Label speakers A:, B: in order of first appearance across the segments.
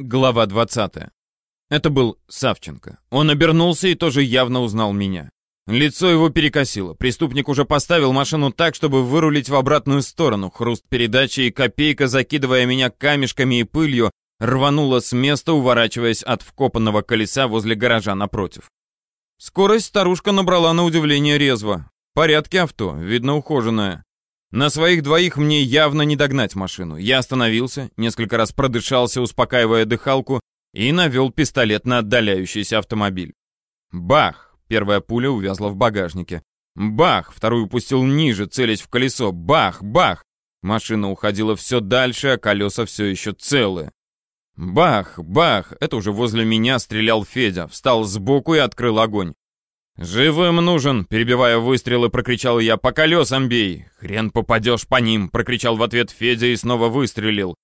A: Глава 20. Это был Савченко. Он обернулся и тоже явно узнал меня. Лицо его перекосило. Преступник уже поставил машину так, чтобы вырулить в обратную сторону. Хруст передачи и копейка, закидывая меня камешками и пылью, рванула с места, уворачиваясь от вкопанного колеса возле гаража напротив. Скорость старушка набрала на удивление резво. Порядке авто, видно ухоженное. На своих двоих мне явно не догнать машину. Я остановился, несколько раз продышался, успокаивая дыхалку, и навел пистолет на отдаляющийся автомобиль. Бах! Первая пуля увязла в багажнике. Бах! Вторую пустил ниже, целясь в колесо. Бах! Бах! Машина уходила все дальше, а колеса все еще целые. Бах! Бах! Это уже возле меня стрелял Федя. Встал сбоку и открыл огонь. «Живым нужен!» — перебивая выстрелы, прокричал я. «По колесам бей!» «Хрен попадешь по ним!» — прокричал в ответ Федя и снова выстрелил.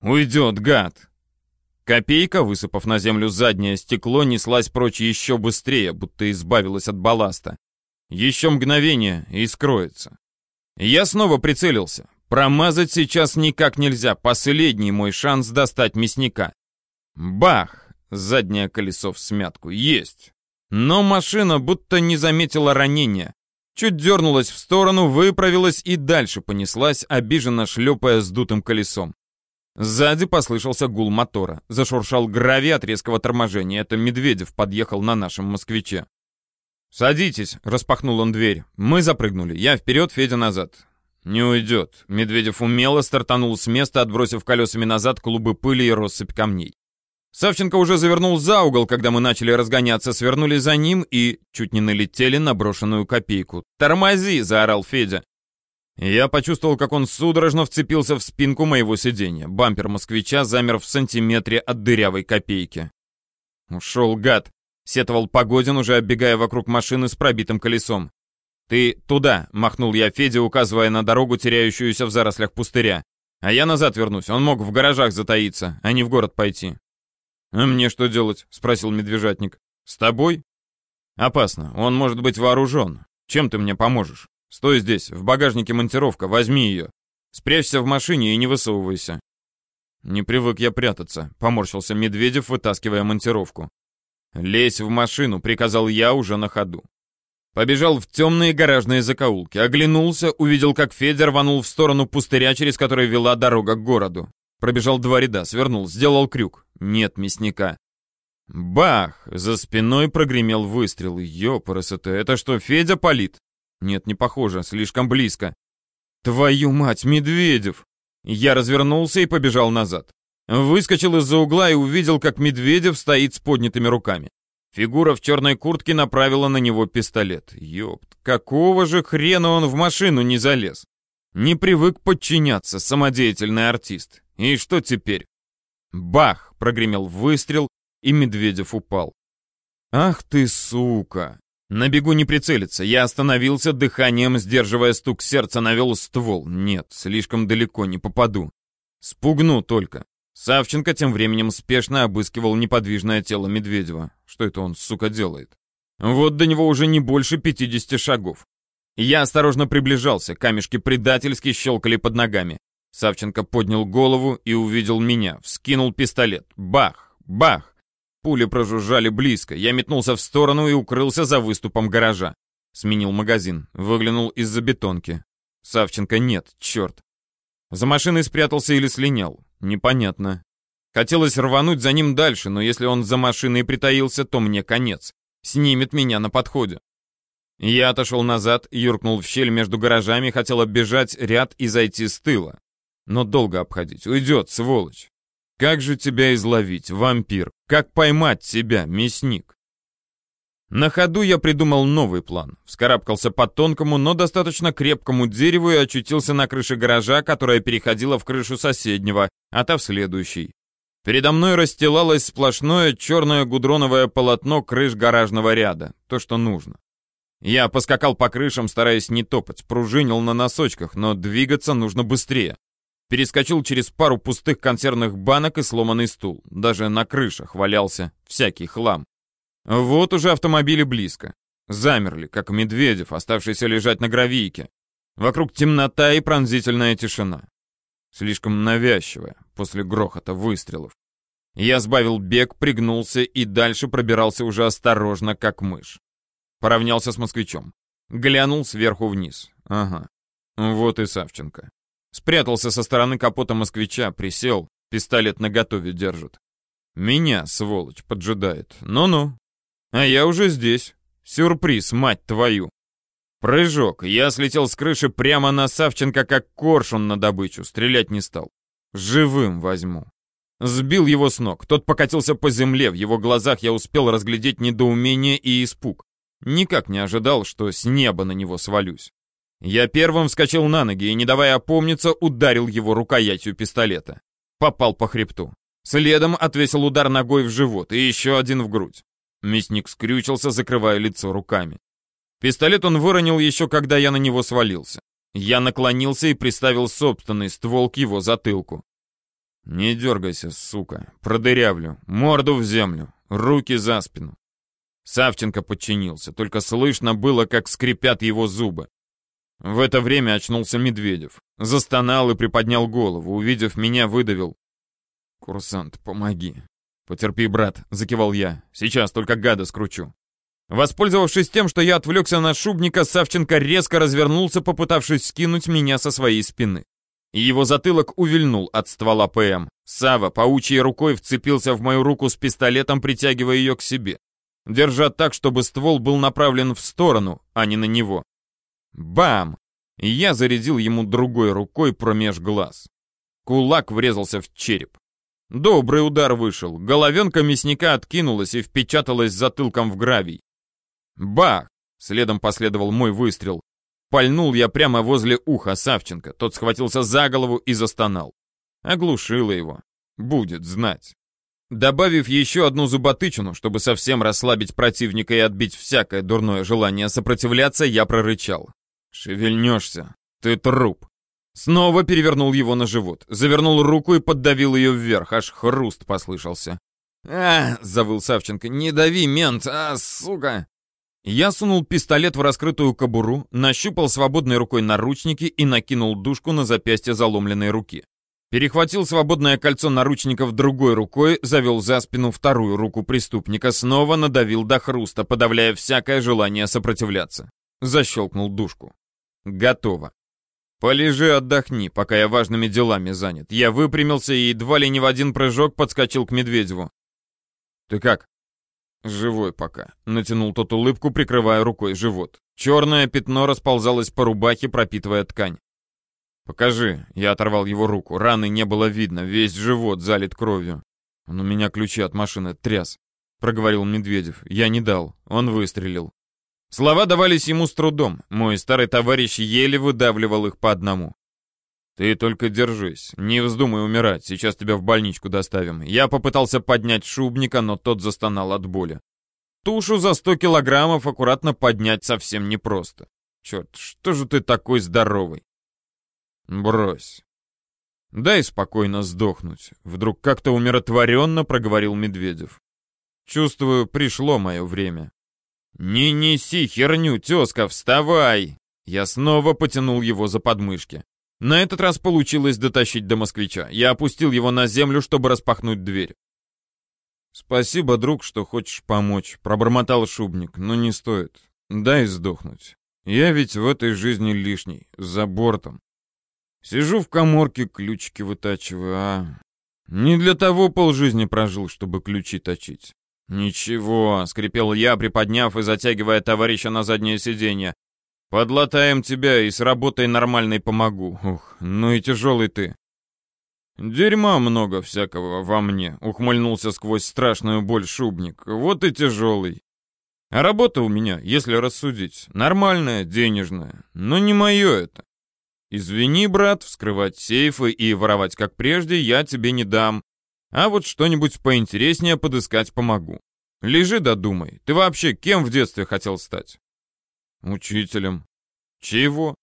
A: «Уйдет, гад!» Копейка, высыпав на землю заднее стекло, неслась прочь еще быстрее, будто избавилась от балласта. Еще мгновение и скроется. Я снова прицелился. Промазать сейчас никак нельзя. Последний мой шанс достать мясника. Бах! Заднее колесо в смятку. Есть! Но машина будто не заметила ранения. Чуть дернулась в сторону, выправилась и дальше понеслась, обиженно шлепая сдутым колесом. Сзади послышался гул мотора. Зашуршал гравий от резкого торможения. Это Медведев подъехал на нашем москвиче. «Садитесь», — распахнул он дверь. Мы запрыгнули. Я вперед, Федя назад. «Не уйдет». Медведев умело стартанул с места, отбросив колесами назад клубы пыли и россыпь камней. Савченко уже завернул за угол, когда мы начали разгоняться, свернули за ним и чуть не налетели на брошенную копейку. «Тормози!» — заорал Федя. Я почувствовал, как он судорожно вцепился в спинку моего сиденья. Бампер москвича замер в сантиметре от дырявой копейки. «Ушел, гад!» — сетовал Погодин, уже оббегая вокруг машины с пробитым колесом. «Ты туда!» — махнул я Феде, указывая на дорогу, теряющуюся в зарослях пустыря. «А я назад вернусь, он мог в гаражах затаиться, а не в город пойти». «А мне что делать?» — спросил медвежатник. «С тобой?» «Опасно. Он может быть вооружен. Чем ты мне поможешь? Стой здесь, в багажнике монтировка, возьми ее. Спрячься в машине и не высовывайся». «Не привык я прятаться», — поморщился Медведев, вытаскивая монтировку. «Лезь в машину», — приказал я уже на ходу. Побежал в темные гаражные закоулки, оглянулся, увидел, как Федя рванул в сторону пустыря, через который вела дорога к городу. Пробежал два ряда, свернул, сделал крюк. Нет мясника. Бах! За спиной прогремел выстрел. Ёпарасоте, это что, Федя палит? Нет, не похоже, слишком близко. Твою мать, Медведев! Я развернулся и побежал назад. Выскочил из-за угла и увидел, как Медведев стоит с поднятыми руками. Фигура в черной куртке направила на него пистолет. Ёпт, какого же хрена он в машину не залез? Не привык подчиняться, самодеятельный артист. И что теперь? Бах! Прогремел выстрел, и Медведев упал. Ах ты, сука! На бегу не прицелиться. Я остановился, дыханием сдерживая стук сердца, навел ствол. Нет, слишком далеко, не попаду. Спугну только. Савченко тем временем спешно обыскивал неподвижное тело Медведева. Что это он, сука, делает? Вот до него уже не больше 50 шагов. Я осторожно приближался, камешки предательски щелкали под ногами. Савченко поднял голову и увидел меня. Вскинул пистолет. Бах! Бах! Пули прожужжали близко. Я метнулся в сторону и укрылся за выступом гаража. Сменил магазин. Выглянул из-за бетонки. Савченко нет, черт. За машиной спрятался или слинял. Непонятно. Хотелось рвануть за ним дальше, но если он за машиной притаился, то мне конец. Снимет меня на подходе. Я отошел назад, юркнул в щель между гаражами, хотел оббежать ряд и зайти с тыла. Но долго обходить. Уйдет, сволочь. Как же тебя изловить, вампир? Как поймать тебя, мясник? На ходу я придумал новый план. Вскарабкался по тонкому, но достаточно крепкому дереву и очутился на крыше гаража, которая переходила в крышу соседнего, а та в следующий. Передо мной расстилалось сплошное черное гудроновое полотно крыш гаражного ряда. То, что нужно. Я поскакал по крышам, стараясь не топать, пружинил на носочках, но двигаться нужно быстрее. Перескочил через пару пустых консервных банок и сломанный стул. Даже на крышах валялся всякий хлам. Вот уже автомобили близко. Замерли, как Медведев, оставшийся лежать на гравийке. Вокруг темнота и пронзительная тишина. Слишком навязчивая после грохота выстрелов. Я сбавил бег, пригнулся и дальше пробирался уже осторожно, как мышь. Поравнялся с москвичом. Глянул сверху вниз. Ага. Вот и Савченко. Спрятался со стороны капота москвича, присел, пистолет наготове держит. Меня, сволочь, поджидает. Ну-ну. А я уже здесь. Сюрприз, мать твою. Прыжок. Я слетел с крыши прямо на Савченко, как коршун на добычу. Стрелять не стал. Живым возьму. Сбил его с ног. Тот покатился по земле. В его глазах я успел разглядеть недоумение и испуг. Никак не ожидал, что с неба на него свалюсь. Я первым вскочил на ноги и, не давая опомниться, ударил его рукоятью пистолета. Попал по хребту. Следом отвесил удар ногой в живот и еще один в грудь. Мясник скрючился, закрывая лицо руками. Пистолет он выронил еще, когда я на него свалился. Я наклонился и приставил собственный ствол к его затылку. «Не дергайся, сука. Продырявлю. Морду в землю. Руки за спину». Савченко подчинился, только слышно было, как скрипят его зубы. В это время очнулся Медведев. Застонал и приподнял голову. Увидев меня, выдавил. «Курсант, помоги». «Потерпи, брат», — закивал я. «Сейчас только гада скручу». Воспользовавшись тем, что я отвлекся на шубника, Савченко резко развернулся, попытавшись скинуть меня со своей спины. Его затылок увильнул от ствола ПМ. Сава паучьей рукой вцепился в мою руку с пистолетом, притягивая ее к себе. Держа так, чтобы ствол был направлен в сторону, а не на него. Бам! Я зарядил ему другой рукой промеж глаз. Кулак врезался в череп. Добрый удар вышел. Головенка мясника откинулась и впечаталась затылком в гравий. Бах! Следом последовал мой выстрел. Пальнул я прямо возле уха Савченко. Тот схватился за голову и застонал. Оглушило его. Будет знать. Добавив еще одну зуботычину, чтобы совсем расслабить противника и отбить всякое дурное желание сопротивляться, я прорычал. «Шевельнешься, ты труп». Снова перевернул его на живот, завернул руку и поддавил ее вверх, аж хруст послышался. «А!» — завыл Савченко. «Не дави, мент! А, сука!» Я сунул пистолет в раскрытую кобуру, нащупал свободной рукой наручники и накинул дужку на запястье заломленной руки. Перехватил свободное кольцо наручников другой рукой, завел за спину вторую руку преступника, снова надавил до хруста, подавляя всякое желание сопротивляться. Защелкнул дужку. Готово. Полежи, отдохни, пока я важными делами занят. Я выпрямился и едва ли не в один прыжок подскочил к Медведеву. Ты как? Живой пока. Натянул тот улыбку, прикрывая рукой живот. Черное пятно расползалось по рубахе, пропитывая ткань. «Покажи». Я оторвал его руку. Раны не было видно, весь живот залит кровью. «Он у меня ключи от машины тряс», — проговорил Медведев. Я не дал. Он выстрелил. Слова давались ему с трудом. Мой старый товарищ еле выдавливал их по одному. «Ты только держись, не вздумай умирать, сейчас тебя в больничку доставим». Я попытался поднять шубника, но тот застонал от боли. Тушу за сто килограммов аккуратно поднять совсем непросто. Черт, что же ты такой здоровый? Брось. Дай спокойно сдохнуть. Вдруг как-то умиротворенно проговорил Медведев. Чувствую, пришло мое время. «Не неси херню, тезка, вставай!» Я снова потянул его за подмышки. На этот раз получилось дотащить до москвича. Я опустил его на землю, чтобы распахнуть дверь. «Спасибо, друг, что хочешь помочь», — пробормотал шубник, но не стоит. Дай сдохнуть. Я ведь в этой жизни лишний, за бортом. Сижу в коморке, ключики вытачиваю, а... Не для того полжизни прожил, чтобы ключи точить. «Ничего», — скрипел я, приподняв и затягивая товарища на заднее сиденье. «Подлатаем тебя и с работой нормальной помогу. Ух, ну и тяжелый ты». «Дерьма много всякого во мне», — ухмыльнулся сквозь страшную боль шубник. «Вот и тяжелый. А работа у меня, если рассудить, нормальная, денежная, но не мое это. Извини, брат, вскрывать сейфы и воровать как прежде я тебе не дам. А вот что-нибудь поинтереснее подыскать помогу. Лежи да думай, ты вообще кем в детстве хотел стать? Учителем. Чего?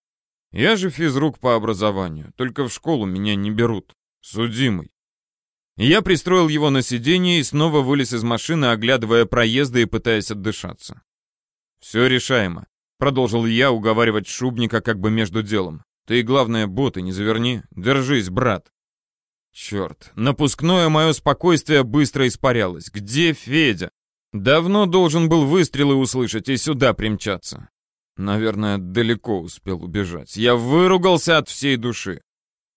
A: Я же физрук по образованию, только в школу меня не берут. Судимый. Я пристроил его на сиденье и снова вылез из машины, оглядывая проезды и пытаясь отдышаться. «Все решаемо», — продолжил я уговаривать Шубника как бы между делом. «Ты, главное, боты не заверни. Держись, брат». Черт, напускное мое спокойствие быстро испарялось. Где Федя? Давно должен был выстрелы услышать и сюда примчаться. Наверное, далеко успел убежать. Я выругался от всей души.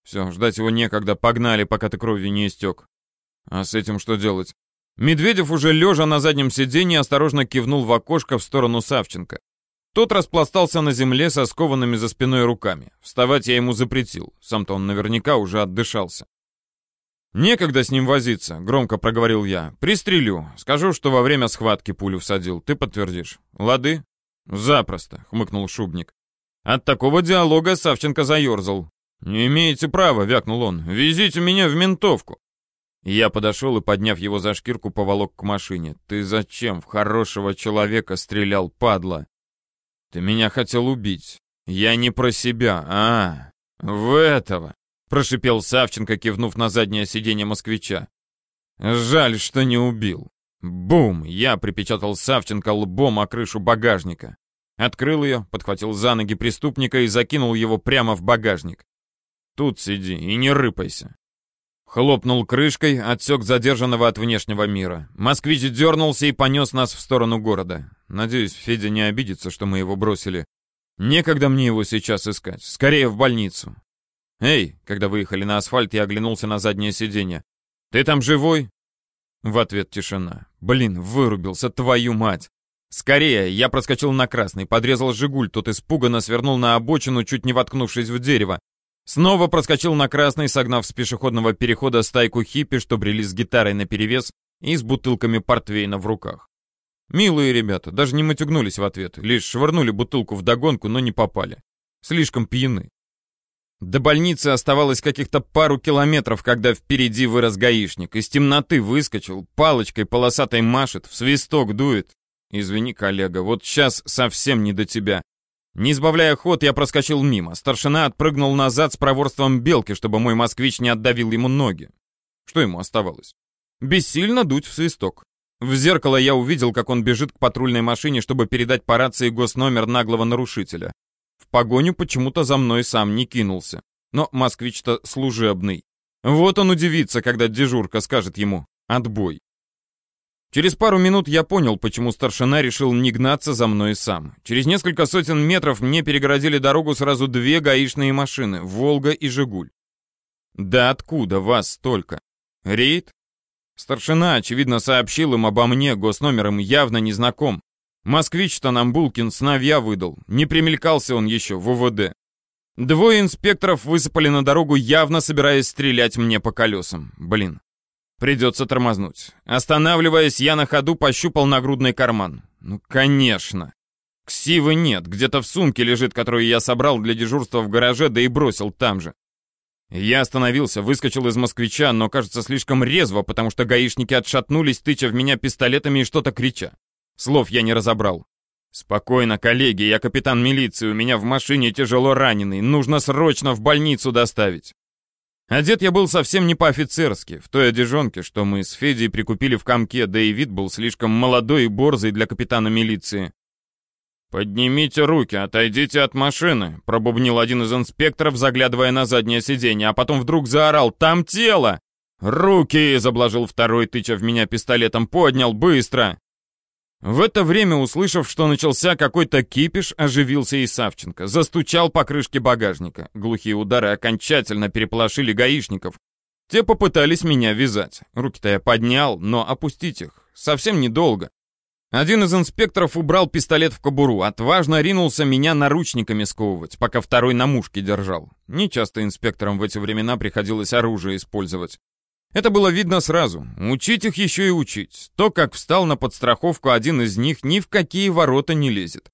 A: Все, ждать его некогда, погнали, пока ты кровью не истек. А с этим что делать? Медведев уже лежа на заднем сиденье осторожно кивнул в окошко в сторону Савченко. Тот распластался на земле со скованными за спиной руками. Вставать я ему запретил, сам-то он наверняка уже отдышался. «Некогда с ним возиться», — громко проговорил я. «Пристрелю. Скажу, что во время схватки пулю всадил. Ты подтвердишь. Лады?» «Запросто», — хмыкнул Шубник. От такого диалога Савченко заерзал. «Не имеете права», — вякнул он. «Везите меня в ментовку». Я подошел и, подняв его за шкирку, поволок к машине. «Ты зачем в хорошего человека стрелял, падла?» «Ты меня хотел убить. Я не про себя, а в этого прошипел Савченко, кивнув на заднее сиденье москвича. Жаль, что не убил. Бум! Я припечатал Савченко лбом о крышу багажника. Открыл ее, подхватил за ноги преступника и закинул его прямо в багажник. Тут сиди и не рыпайся. Хлопнул крышкой, отсек задержанного от внешнего мира. Москвич дернулся и понес нас в сторону города. Надеюсь, Федя не обидится, что мы его бросили. Некогда мне его сейчас искать. Скорее в больницу. «Эй!» — когда выехали на асфальт, я оглянулся на заднее сиденье. «Ты там живой?» В ответ тишина. «Блин, вырубился, твою мать!» «Скорее!» Я проскочил на красный, подрезал «Жигуль», тот испуганно свернул на обочину, чуть не воткнувшись в дерево. Снова проскочил на красный, согнав с пешеходного перехода стайку хиппи, что брели с гитарой наперевес и с бутылками портвейна в руках. Милые ребята, даже не матюгнулись в ответ, лишь швырнули бутылку в догонку, но не попали. Слишком пьяны. До больницы оставалось каких-то пару километров, когда впереди вырос гаишник. Из темноты выскочил, палочкой полосатой машет, в свисток дует. Извини, коллега, вот сейчас совсем не до тебя. Не сбавляя ход, я проскочил мимо. Старшина отпрыгнул назад с проворством белки, чтобы мой москвич не отдавил ему ноги. Что ему оставалось? Бессильно дуть в свисток. В зеркало я увидел, как он бежит к патрульной машине, чтобы передать по рации госномер наглого нарушителя. В погоню почему-то за мной сам не кинулся. Но москвич-то служебный. Вот он удивится, когда дежурка скажет ему «отбой». Через пару минут я понял, почему старшина решил не гнаться за мной сам. Через несколько сотен метров мне перегородили дорогу сразу две гаишные машины — «Волга» и «Жигуль». Да откуда вас столько? Рейд? Старшина, очевидно, сообщил им обо мне, госномер им явно не знаком. Москвич-то нам Булкин сновья выдал. Не примелькался он еще в УВД. Двое инспекторов высыпали на дорогу, явно собираясь стрелять мне по колесам. Блин. Придется тормознуть. Останавливаясь, я на ходу пощупал нагрудный карман. Ну, конечно. Ксивы нет, где-то в сумке лежит, которую я собрал для дежурства в гараже, да и бросил там же. Я остановился, выскочил из москвича, но, кажется, слишком резво, потому что гаишники отшатнулись, тыча в меня пистолетами и что-то крича. Слов я не разобрал. «Спокойно, коллеги, я капитан милиции, у меня в машине тяжело раненый, нужно срочно в больницу доставить». Одет я был совсем не по-офицерски, в той одежонке, что мы с Федей прикупили в комке, да и вид был слишком молодой и борзый для капитана милиции. «Поднимите руки, отойдите от машины», — пробубнил один из инспекторов, заглядывая на заднее сиденье, а потом вдруг заорал «Там тело!» «Руки!» — заблажил второй, тыча в меня пистолетом, поднял, быстро. В это время, услышав, что начался какой-то кипиш, оживился и Савченко. Застучал по крышке багажника. Глухие удары окончательно переполошили гаишников. Те попытались меня вязать. Руки-то я поднял, но опустить их совсем недолго. Один из инспекторов убрал пистолет в кобуру, отважно ринулся меня наручниками сковывать, пока второй на мушке держал. Нечасто инспекторам в эти времена приходилось оружие использовать. Это было видно сразу. Учить их еще и учить. То, как встал на подстраховку один из них, ни в какие ворота не лезет.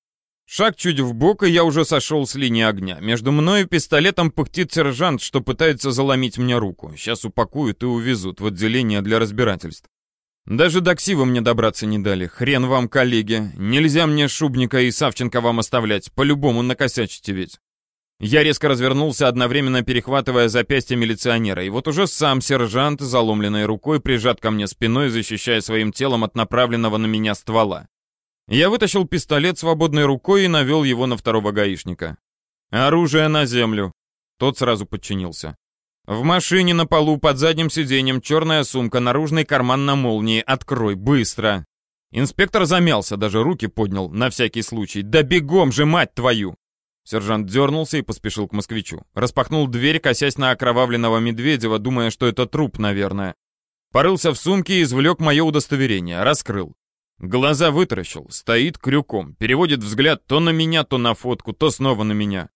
A: Шаг чуть в бок, и я уже сошел с линии огня. Между мной и пистолетом пыхтит сержант, что пытается заломить мне руку. Сейчас упакуют и увезут в отделение для разбирательств. Даже до ксива мне добраться не дали. Хрен вам, коллеги. Нельзя мне Шубника и Савченко вам оставлять. По-любому накосячите ведь. Я резко развернулся, одновременно перехватывая запястье милиционера, и вот уже сам сержант, заломленной рукой, прижат ко мне спиной, защищая своим телом от направленного на меня ствола. Я вытащил пистолет свободной рукой и навел его на второго гаишника. «Оружие на землю!» Тот сразу подчинился. В машине на полу под задним сиденьем черная сумка, наружный карман на молнии. Открой, быстро!» Инспектор замялся, даже руки поднял, на всякий случай. «Да бегом же, мать твою!» Сержант дернулся и поспешил к москвичу. Распахнул дверь, косясь на окровавленного Медведева, думая, что это труп, наверное. Порылся в сумке и извлек мое удостоверение. Раскрыл. Глаза вытаращил, стоит крюком, переводит взгляд то на меня, то на фотку, то снова на меня.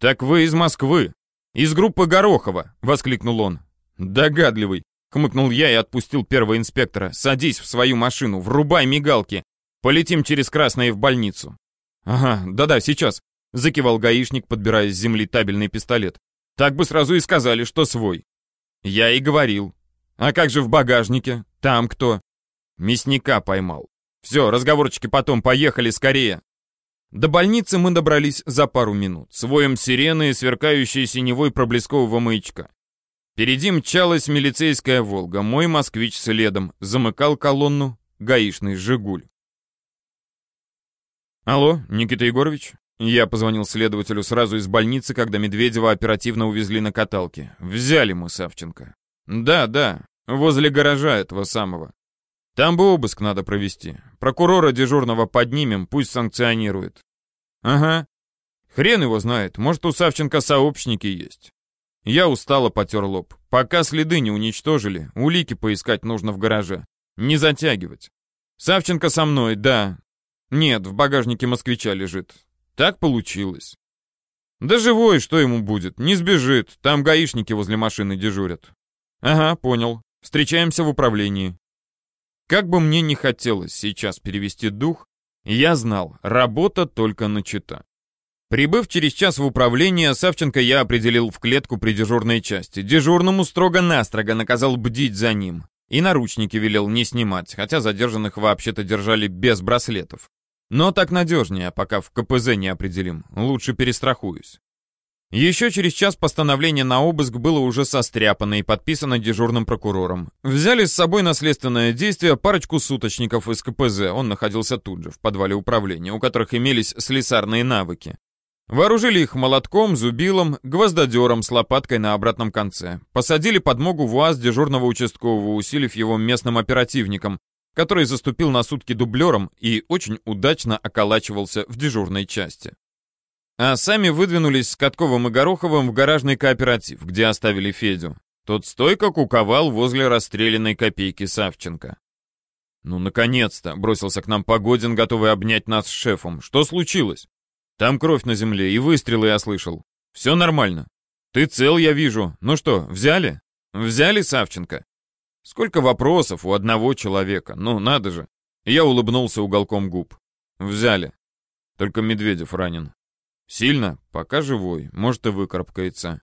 A: «Так вы из Москвы?» «Из группы Горохова!» — воскликнул он. «Догадливый!» — хмыкнул я и отпустил первого инспектора. «Садись в свою машину, врубай мигалки. Полетим через Красное в больницу». «Ага, да-да, сейчас», — закивал гаишник, подбирая с земли табельный пистолет. «Так бы сразу и сказали, что свой». «Я и говорил». «А как же в багажнике? Там кто?» «Мясника поймал». «Все, разговорчики потом, поехали скорее». До больницы мы добрались за пару минут, с воем сирены и сверкающей синевой проблескового маячка. Впереди мчалась милицейская «Волга», мой «Москвич» следом, замыкал колонну гаишный «Жигуль». «Алло, Никита Егорович?» Я позвонил следователю сразу из больницы, когда Медведева оперативно увезли на каталке. Взяли мы Савченко. «Да, да, возле гаража этого самого. Там бы обыск надо провести. Прокурора дежурного поднимем, пусть санкционирует. Ага. Хрен его знает, может у Савченко сообщники есть. Я устало потер лоб. Пока следы не уничтожили, улики поискать нужно в гараже. Не затягивать. Савченко со мной, да. Нет, в багажнике москвича лежит. Так получилось. Да живой, что ему будет? Не сбежит. Там гаишники возле машины дежурят. Ага, понял. Встречаемся в управлении. Как бы мне не хотелось сейчас перевести дух, я знал, работа только начата. Прибыв через час в управление, Савченко я определил в клетку при дежурной части. Дежурному строго-настрого наказал бдить за ним. И наручники велел не снимать, хотя задержанных вообще-то держали без браслетов. Но так надежнее, пока в КПЗ не определим. Лучше перестрахуюсь. Еще через час постановление на обыск было уже состряпано и подписано дежурным прокурором. Взяли с собой наследственное действие парочку суточников из КПЗ, он находился тут же, в подвале управления, у которых имелись слесарные навыки. Вооружили их молотком, зубилом, гвоздодером с лопаткой на обратном конце. Посадили подмогу в УАЗ дежурного участкового, усилив его местным оперативником, который заступил на сутки дублером и очень удачно околачивался в дежурной части а сами выдвинулись с Катковым и Гороховым в гаражный кооператив, где оставили Федю. Тот стойко куковал возле расстрелянной копейки Савченко. «Ну, наконец-то!» — бросился к нам Погодин, готовый обнять нас с шефом. «Что случилось?» «Там кровь на земле, и выстрелы я слышал. Все нормально. Ты цел, я вижу. Ну что, взяли?» «Взяли Савченко?» «Сколько вопросов у одного человека. Ну, надо же!» Я улыбнулся уголком губ. «Взяли. Только Медведев ранен. Сильно? Пока живой. Может и выкарабкается.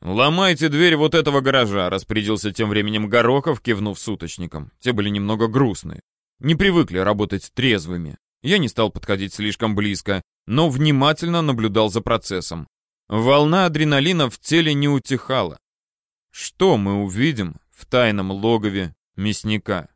A: «Ломайте дверь вот этого гаража», — распорядился тем временем Горохов, кивнув суточникам. Те были немного грустные. Не привыкли работать трезвыми. Я не стал подходить слишком близко, но внимательно наблюдал за процессом. Волна адреналина в теле не утихала. Что мы увидим в тайном логове мясника?